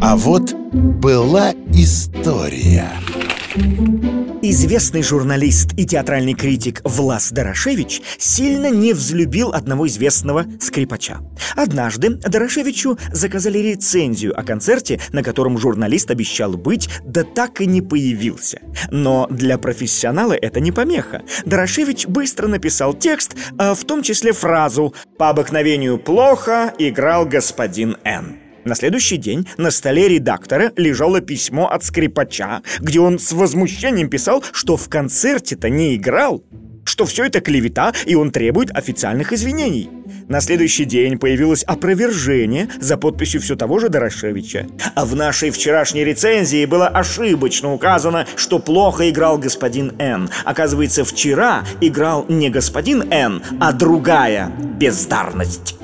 А вот была история. Известный журналист и театральный критик Влас Дорошевич сильно не взлюбил одного известного скрипача. Однажды Дорошевичу заказали рецензию о концерте, на котором журналист обещал быть, да так и не появился. Но для профессионала это не помеха. Дорошевич быстро написал текст, а в том числе фразу «По обыкновению плохо играл господин Н». На следующий день на столе редактора лежало письмо от скрипача, где он с возмущением писал, что в концерте-то не играл, что все это клевета, и он требует официальных извинений. На следующий день появилось опровержение за подписью все того же Дорошевича. А в нашей вчерашней рецензии было ошибочно указано, что плохо играл господин Н. Оказывается, вчера играл не господин Н, а другая бездарность.